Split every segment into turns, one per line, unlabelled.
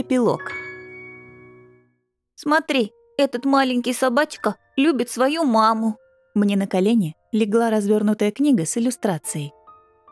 Эпилог.
Смотри, этот маленький собачка любит свою маму.
Мне на колени легла развернутая книга с иллюстрацией.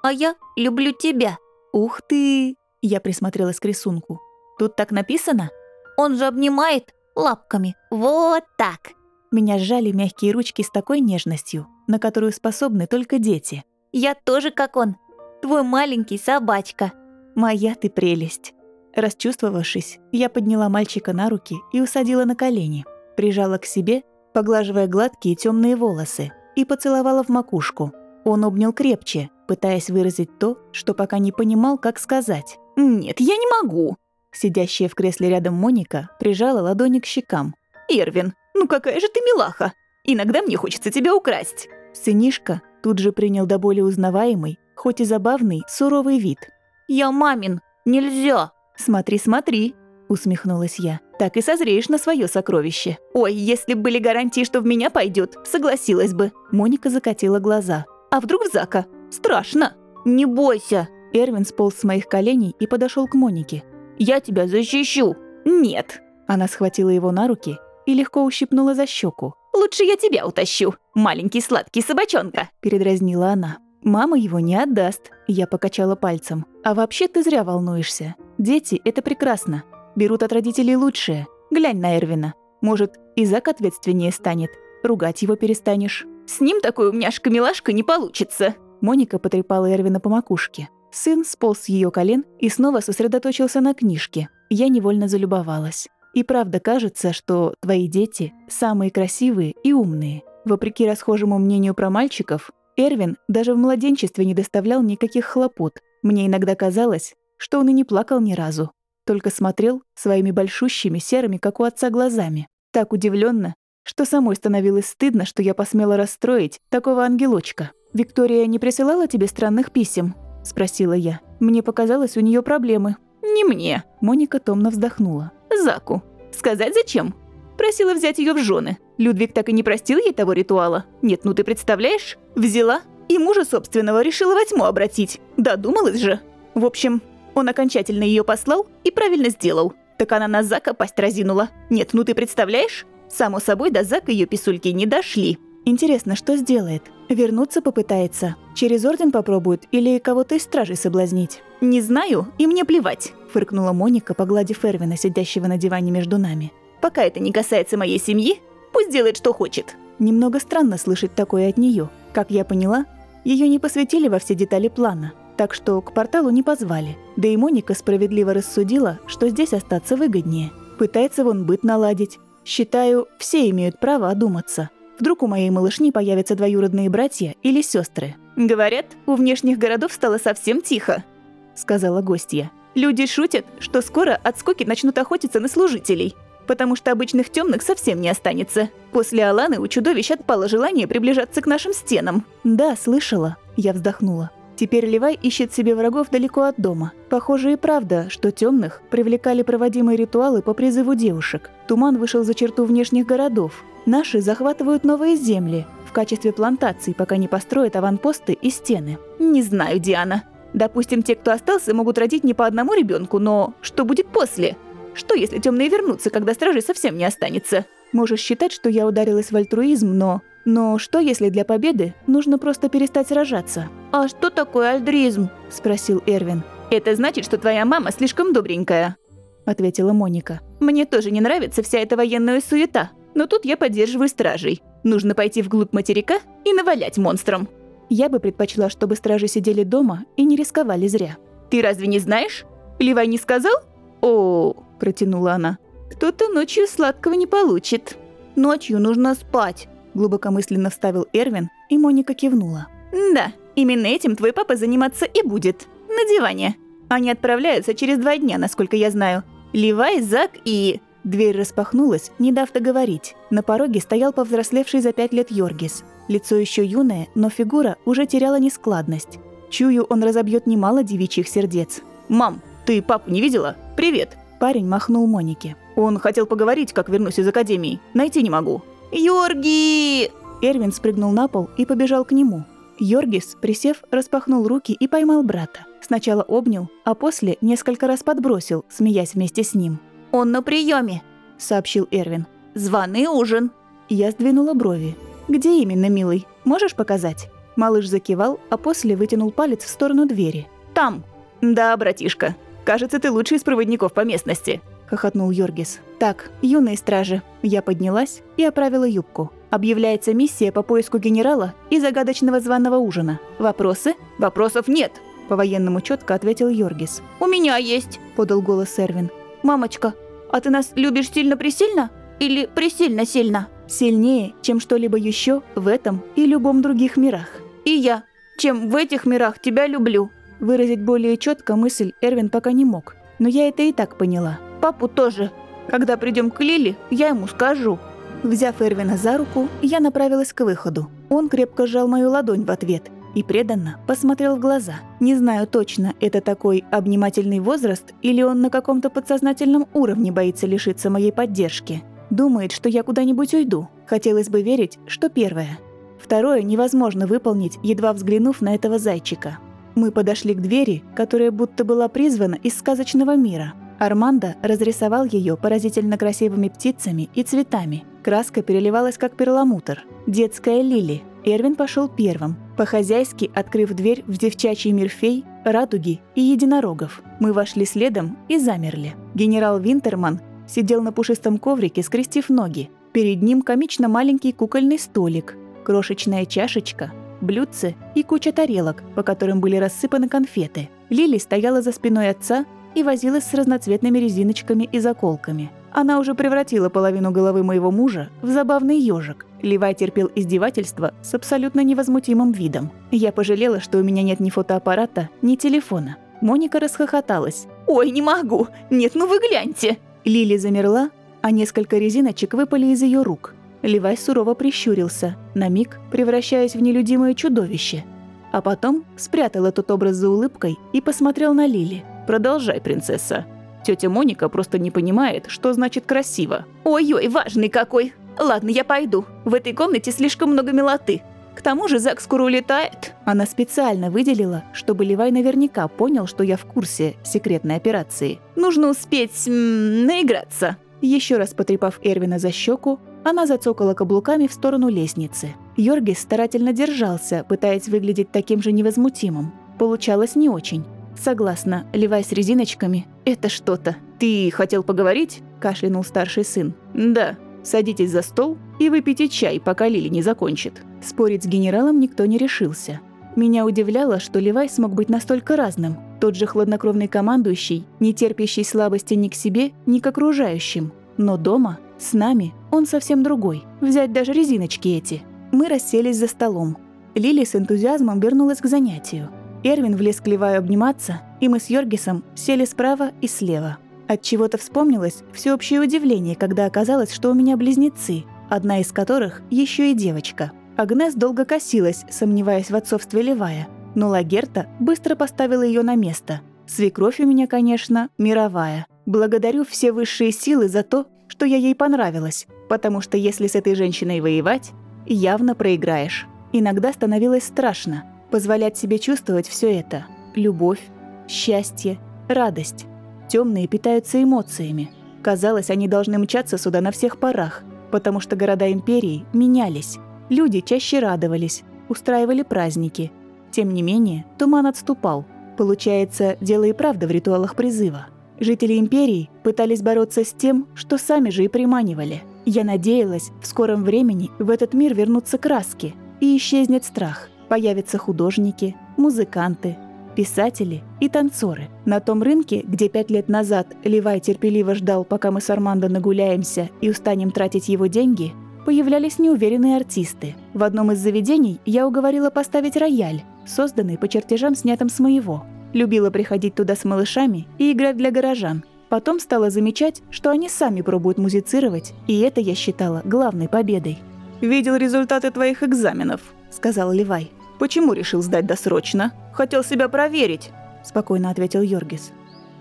А я люблю тебя.
Ух ты! Я присмотрелась к рисунку. Тут так написано?
Он же обнимает лапками. Вот так.
Меня сжали мягкие ручки с такой нежностью, на которую способны только дети.
Я тоже как он. Твой маленький собачка.
Моя ты прелесть. Расчувствовавшись, я подняла мальчика на руки и усадила на колени, прижала к себе, поглаживая гладкие темные волосы, и поцеловала в макушку. Он обнял крепче, пытаясь выразить то, что пока не понимал, как сказать.
«Нет, я не могу!»
Сидящая в кресле рядом Моника прижала ладони к щекам.
«Эрвин, ну какая же ты милаха! Иногда мне хочется тебя украсть!»
Сынишка тут же принял до боли узнаваемый, хоть и забавный, суровый вид.
«Я мамин! Нельзя!»
«Смотри, смотри!» — усмехнулась я. «Так и созреешь на свое сокровище».
«Ой, если б были гарантии, что в меня пойдет, согласилась бы».
Моника закатила глаза.
«А вдруг в Зака? Страшно!» «Не бойся!»
Эрвин сполз с моих коленей и подошел к Монике.
«Я тебя защищу!» «Нет!»
Она схватила его на руки и легко ущипнула за щеку.
«Лучше я тебя утащу, маленький сладкий собачонка!»
Передразнила она. «Мама его не отдаст», — я покачала пальцем. «А вообще ты зря волнуешься. Дети — это прекрасно. Берут от родителей лучшее. Глянь на Эрвина. Может, и Зак ответственнее станет. Ругать его перестанешь».
«С ним такой умняшка-милашка не получится!»
Моника потрепала Эрвина по макушке. Сын сполз с ее колен и снова сосредоточился на книжке. Я невольно залюбовалась. И правда кажется, что твои дети самые красивые и умные. Вопреки расхожему мнению про мальчиков, Эрвин даже в младенчестве не доставлял никаких хлопот. Мне иногда казалось, что он и не плакал ни разу, только смотрел своими большущими серыми, как у отца, глазами. Так удивленно, что самой становилось стыдно, что я посмела расстроить такого ангелочка. «Виктория не присылала тебе странных писем?» – спросила я. Мне показалось, у нее проблемы.
«Не мне», –
Моника томно вздохнула.
Заку. Сказать зачем? Просила взять ее в жены. Людвиг так и не простил ей того ритуала. Нет, ну ты представляешь? Взяла и мужа собственного решила во тьму обратить. Додумалась же. В общем, он окончательно ее послал и правильно сделал. Так она на Зака пасть разинула. Нет, ну ты представляешь? Само собой, до Зака ее писульки не дошли.
Интересно, что сделает? Вернуться попытается? Через орден попробует или кого-то из стражей соблазнить?
Не знаю, и мне плевать
фыркнула Моника, погладив Эрвина, сидящего на диване между нами.
«Пока это не касается моей семьи, пусть делает, что хочет».
Немного странно слышать такое от нее. Как я поняла, ее не посвятили во все детали плана, так что к порталу не позвали. Да и Моника справедливо рассудила, что здесь остаться выгоднее. Пытается вон быт наладить. Считаю, все имеют право одуматься. Вдруг у моей малышни появятся двоюродные братья или сестры.
«Говорят, у внешних городов стало совсем тихо», — сказала гостья. Люди шутят, что скоро от скуки начнут охотиться на служителей, потому что обычных темных совсем не останется. После Аланы у чудовищ отпало желание приближаться к нашим стенам.
Да, слышала. Я вздохнула. Теперь Левай ищет себе врагов далеко от дома. Похоже и правда, что темных привлекали проводимые ритуалы по призыву девушек. Туман вышел за черту внешних городов. Наши захватывают новые земли в качестве плантаций, пока не построят аванпосты и стены.
Не знаю, Диана. Допустим, те, кто остался, могут родить не по одному ребенку, но что будет после? Что, если темные вернутся, когда стражей совсем не останется?
Можешь считать, что я ударилась в альтруизм, но... Но что, если для победы нужно просто перестать сражаться?
«А что такое альдризм?»
– спросил Эрвин.
«Это значит, что твоя мама слишком добренькая», –
ответила Моника.
«Мне тоже не нравится вся эта военная суета, но тут я поддерживаю стражей. Нужно пойти вглубь материка и навалять монстрам».
Я бы предпочла, чтобы стражи сидели дома и не рисковали зря.
«Ты разве не знаешь? Левай не сказал?» «О, — протянула она, — кто-то ночью сладкого не получит». «Ночью нужно спать», — глубокомысленно вставил Эрвин, и Моника кивнула. «Да, именно этим твой папа заниматься и будет. На диване. Они отправляются через два дня, насколько я знаю. Левай, Зак и...»
Дверь распахнулась, не дав договорить. На пороге стоял повзрослевший за пять лет Йоргис. Лицо еще юное, но фигура уже теряла нескладность. Чую, он разобьет немало девичьих сердец.
«Мам, ты папу не видела? Привет!»
Парень махнул Монике.
«Он хотел поговорить, как вернусь из академии. Найти не могу». «Йорги!»
Эрвин спрыгнул на пол и побежал к нему. Йоргис, присев, распахнул руки и поймал брата. Сначала обнял, а после несколько раз подбросил, смеясь вместе с ним.
«Он на приеме, сообщил Эрвин. «Званый ужин».
Я сдвинула брови. «Где именно, милый? Можешь показать?» Малыш закивал, а после вытянул палец в сторону двери.
«Там!» «Да, братишка. Кажется, ты лучший из проводников по местности», —
хохотнул Йоргис. «Так, юные стражи». Я поднялась и оправила юбку. Объявляется миссия по поиску генерала и загадочного званого ужина. Вопросы?
Вопросов нет,
по-военному четко ответил Йоргис.
У меня есть, подал голос Эрвин. Мамочка, а ты нас любишь сильно-пресильно или пресильно-сильно?
Сильнее, чем что-либо еще в этом и любом других мирах.
И я, чем в этих мирах тебя люблю.
Выразить более четко мысль Эрвин пока не мог, но я это и так поняла.
Папу тоже. Когда придем к Лили, я ему скажу.
Взяв Эрвина за руку, я направилась к выходу. Он крепко сжал мою ладонь в ответ и преданно посмотрел в глаза. Не знаю точно, это такой обнимательный возраст или он на каком-то подсознательном уровне боится лишиться моей поддержки. Думает, что я куда-нибудь уйду. Хотелось бы верить, что первое. Второе невозможно выполнить, едва взглянув на этого зайчика. Мы подошли к двери, которая будто была призвана из сказочного мира. Армандо разрисовал ее поразительно красивыми птицами и цветами. Краска переливалась как перламутр. Детская лили. Эрвин пошел первым, по-хозяйски открыв дверь в девчачий мир фей, радуги и единорогов. Мы вошли следом и замерли. Генерал Винтерман сидел на пушистом коврике, скрестив ноги. Перед ним комично маленький кукольный столик, крошечная чашечка, блюдце и куча тарелок, по которым были рассыпаны конфеты. Лили стояла за спиной отца и возилась с разноцветными резиночками и заколками. Она уже превратила половину головы моего мужа в забавный ежик. Левай терпел издевательство с абсолютно невозмутимым видом. Я пожалела, что у меня нет ни фотоаппарата, ни телефона. Моника расхохоталась.
«Ой, не могу! Нет, ну вы гляньте!»
Лили замерла, а несколько резиночек выпали из ее рук. Левай сурово прищурился, на миг превращаясь в нелюдимое чудовище. А потом спрятал этот образ за улыбкой и посмотрел на Лили.
«Продолжай, принцесса. Тетя Моника просто не понимает, что значит красиво».
«Ой-ой, важный какой! Ладно, я пойду. В этой комнате слишком много милоты. К тому же Зак скоро улетает».
Она специально выделила, чтобы Левай наверняка понял, что я в курсе секретной операции.
«Нужно успеть... М, наиграться».
Еще раз потрепав Эрвина за щеку, она зацокала каблуками в сторону лестницы. Йоргис старательно держался, пытаясь выглядеть таким же невозмутимым. Получалось не очень. Согласна, Левай с резиночками – это что-то.
«Ты хотел поговорить?» – кашлянул старший сын. «Да. Садитесь за стол и выпейте чай, пока Лили не закончит».
Спорить с генералом никто не решился. Меня удивляло, что Левай смог быть настолько разным. Тот же хладнокровный командующий, не терпящий слабости ни к себе, ни к окружающим. Но дома, с нами, он совсем другой. Взять даже резиночки эти. Мы расселись за столом. Лили с энтузиазмом вернулась к занятию. Эрвин влез к Леваю обниматься, и мы с Йоргисом сели справа и слева. От чего-то вспомнилось всеобщее удивление, когда оказалось, что у меня близнецы, одна из которых еще и девочка. Агнес долго косилась, сомневаясь в отцовстве Левая, но Лагерта быстро поставила ее на место. Свекровь у меня, конечно, мировая. Благодарю все высшие силы за то, что я ей понравилась, потому что если с этой женщиной воевать, явно проиграешь. Иногда становилось страшно позволять себе чувствовать все это. Любовь, счастье, радость. Темные питаются эмоциями. Казалось, они должны мчаться сюда на всех парах, потому что города империи менялись. Люди чаще радовались, устраивали праздники. Тем не менее, туман отступал. Получается, дело и правда в ритуалах призыва. Жители империи пытались бороться с тем, что сами же и приманивали. Я надеялась, в скором времени в этот мир вернутся краски, и исчезнет страх. Появятся художники, музыканты, писатели и танцоры. На том рынке, где пять лет назад Левай терпеливо ждал, пока мы с Армандо нагуляемся и устанем тратить его деньги, появлялись неуверенные артисты. В одном из заведений я уговорила поставить рояль, созданный по чертежам, снятым с моего. Любила приходить туда с малышами и играть для горожан. Потом стала замечать, что они сами пробуют музицировать, и это я считала главной победой.
«Видел результаты твоих экзаменов», —
сказал Левай.
«Почему решил сдать досрочно? Хотел себя проверить», — спокойно ответил Йоргис.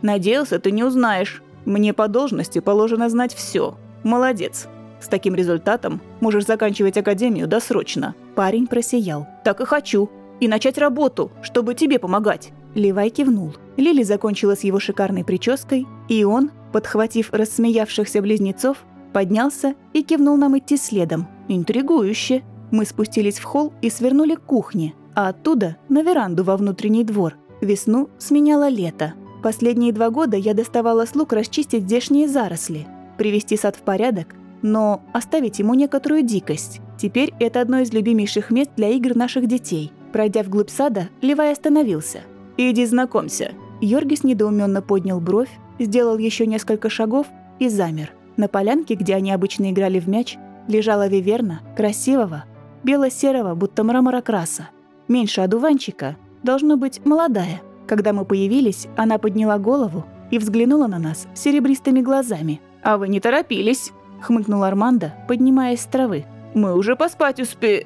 «Надеялся, ты не узнаешь. Мне по должности положено знать все. Молодец. С таким результатом можешь заканчивать академию досрочно».
Парень просиял.
«Так и хочу. И начать работу, чтобы тебе помогать.
Левай кивнул. Лили закончила с его шикарной прической, и он, подхватив рассмеявшихся близнецов, поднялся и кивнул нам идти следом. Интригующе. Мы спустились в холл и свернули к кухне, а оттуда на веранду во внутренний двор. Весну сменяло лето. Последние два года я доставала слуг расчистить здешние заросли, привести сад в порядок, но оставить ему некоторую дикость. Теперь это одно из любимейших мест для игр наших детей. Пройдя вглубь сада, Левай остановился. «Иди знакомься». Йоргис недоуменно поднял бровь, сделал еще несколько шагов и замер. На полянке, где они обычно играли в мяч, лежала виверна, красивого, бело-серого, будто мраморокраса. Меньше одуванчика, должно быть, молодая. Когда мы появились, она подняла голову и взглянула на нас серебристыми глазами.
«А вы не торопились?»
– хмыкнул Армандо, поднимаясь с травы.
«Мы уже поспать успе...»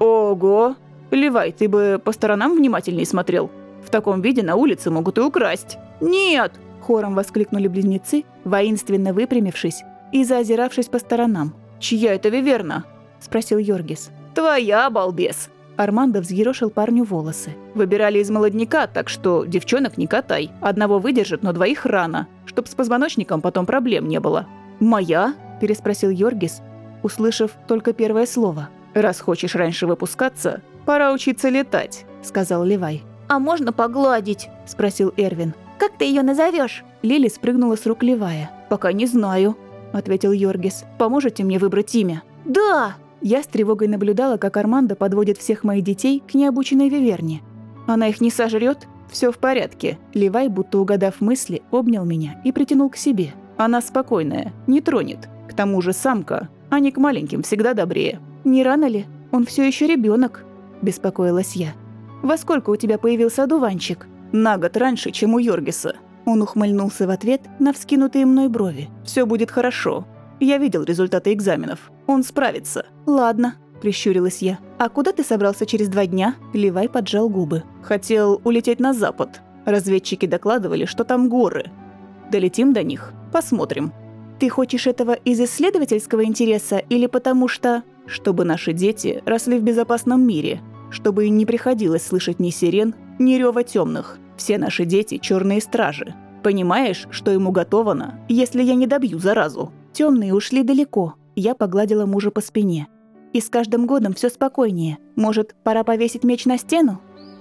«Ого! Левай, ты бы по сторонам внимательней смотрел. В таком виде на улице могут и украсть». «Нет!»
– хором воскликнули близнецы, воинственно выпрямившись и заозиравшись по сторонам.
«Чья это виверна?»
– спросил Йоргис.
«Твоя, балбес!»
Армандо взъерошил парню волосы.
«Выбирали из молодняка, так что девчонок не катай. Одного выдержит, но двоих рано, чтоб с позвоночником потом проблем не было».
«Моя?» – переспросил Йоргис, услышав только первое слово.
«Раз хочешь раньше выпускаться, пора учиться летать», – сказал Левай.
«А можно погладить?» – спросил Эрвин. «Как ты ее назовешь?
Лили спрыгнула с рук Левая.
«Пока не знаю», – ответил Йоргис. «Поможете мне выбрать имя?»
«Да!»
Я с тревогой наблюдала, как Армандо подводит всех моих детей к необученной Виверне.
«Она их не сожрет? Все в порядке».
Левай, будто угадав мысли, обнял меня и притянул к себе.
«Она спокойная, не тронет. К тому же самка, они к маленьким всегда добрее».
«Не рано ли? Он все еще ребенок, беспокоилась я. «Во сколько у тебя появился одуванчик?»
«На год раньше, чем у Йоргиса».
Он ухмыльнулся в ответ на вскинутые мной брови.
Все будет хорошо. Я видел результаты экзаменов. Он справится».
«Ладно», – прищурилась я. «А куда ты собрался через два дня?» Левай поджал губы.
«Хотел улететь на запад. Разведчики докладывали, что там горы. Долетим до них, посмотрим».
«Ты хочешь этого из исследовательского интереса или потому что...»
«Чтобы наши дети росли в безопасном мире, чтобы им не приходилось слышать ни сирен, ни рева темных. Все наши дети – черные стражи. Понимаешь, что ему готовано, если я не добью заразу?»
Темные ушли далеко. Я погладила мужа по спине. И с каждым годом все спокойнее. Может, пора повесить меч на стену?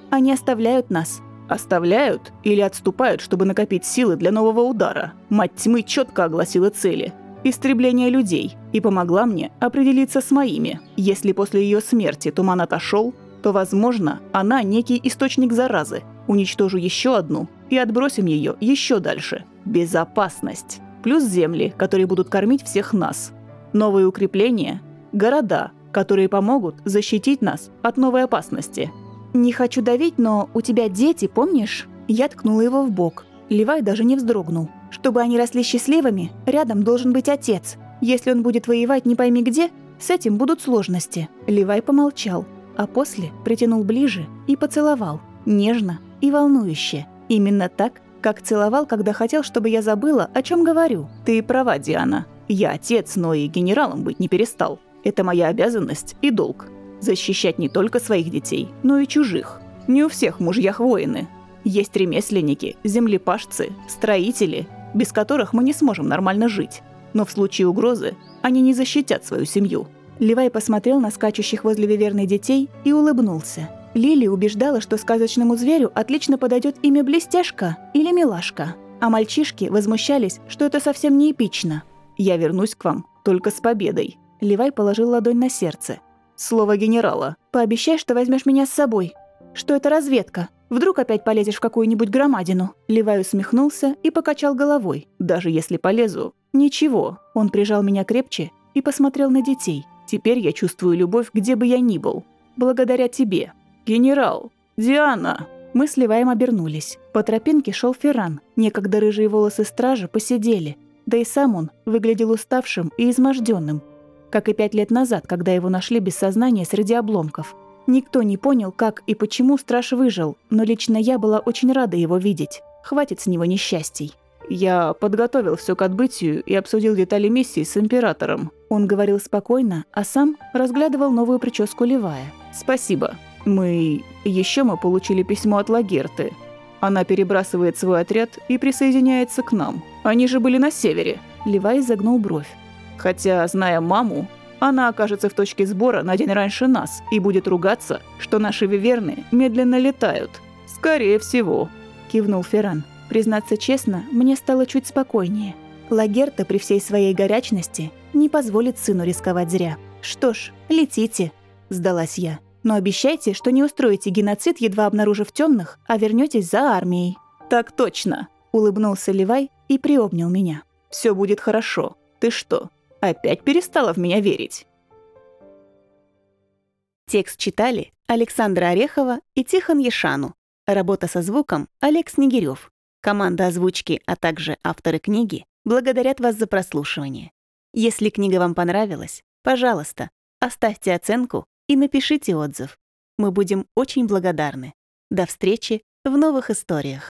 Они оставляют нас.
Оставляют или отступают, чтобы накопить силы для нового удара. Мать тьмы четко огласила цели. Истребление людей. И помогла мне определиться с моими. Если после ее смерти туман отошел, то, возможно, она некий источник заразы. Уничтожу еще одну и отбросим ее еще дальше. Безопасность плюс земли, которые будут кормить всех нас. Новые укрепления, города, которые помогут защитить нас от новой опасности.
«Не хочу давить, но у тебя дети, помнишь?» Я ткнула его в бок. Левай даже не вздрогнул. «Чтобы они росли счастливыми, рядом должен быть отец. Если он будет воевать не пойми где, с этим будут сложности». Левай помолчал, а после притянул ближе и поцеловал. Нежно и волнующе. Именно так, как целовал, когда хотел, чтобы я забыла, о чем говорю.
Ты права, Диана. Я отец, но и генералом быть не перестал. Это моя обязанность и долг. Защищать не только своих детей, но и чужих. Не у всех мужьях воины. Есть ремесленники, землепашцы, строители, без которых мы не сможем нормально жить. Но в случае угрозы они не защитят свою семью.
Левай посмотрел на скачущих возле Виверны детей и улыбнулся. Лили убеждала, что сказочному зверю отлично подойдет имя Блестяшка или Милашка, а мальчишки возмущались, что это совсем не эпично.
«Я вернусь к вам только с победой».
Левай положил ладонь на сердце.
«Слово генерала.
Пообещай, что возьмешь меня с собой. Что это разведка. Вдруг опять полезешь в какую-нибудь громадину?» Левай усмехнулся и покачал головой.
«Даже если полезу, ничего».
Он прижал меня крепче и посмотрел на детей.
«Теперь я чувствую любовь, где бы я ни был. Благодаря тебе. «Генерал! Диана!»
Мы с Леваем обернулись. По тропинке шел Ферран. Некогда рыжие волосы стражи посидели. Да и сам он выглядел уставшим и изможденным, как и пять лет назад, когда его нашли без сознания среди обломков. Никто не понял, как и почему страж выжил, но лично я была очень рада его видеть. Хватит с него несчастий.
«Я подготовил все к отбытию и обсудил детали миссии с Императором».
Он говорил спокойно, а сам разглядывал новую прическу Левая.
«Спасибо», мы... Еще мы получили письмо от Лагерты. Она перебрасывает свой отряд и присоединяется к нам. Они же были на севере.
Левай загнул бровь.
Хотя, зная маму, она окажется в точке сбора на день раньше нас и будет ругаться, что наши виверны медленно летают. Скорее всего.
Кивнул Ферран. Признаться честно, мне стало чуть спокойнее. Лагерта при всей своей горячности не позволит сыну рисковать зря. «Что ж, летите», – сдалась я. «Но обещайте, что не устроите геноцид, едва обнаружив темных, а вернетесь за армией».
«Так точно», –
улыбнулся Левай и приобнял меня.
Все будет хорошо. Ты что, опять перестала в меня верить?»
Текст читали Александра Орехова и Тихон Ешану. Работа со звуком Олег Снегирев. Команда озвучки, а также авторы книги благодарят вас за прослушивание. Если книга вам понравилась, пожалуйста, оставьте оценку и напишите отзыв. Мы будем очень благодарны. До встречи в новых историях.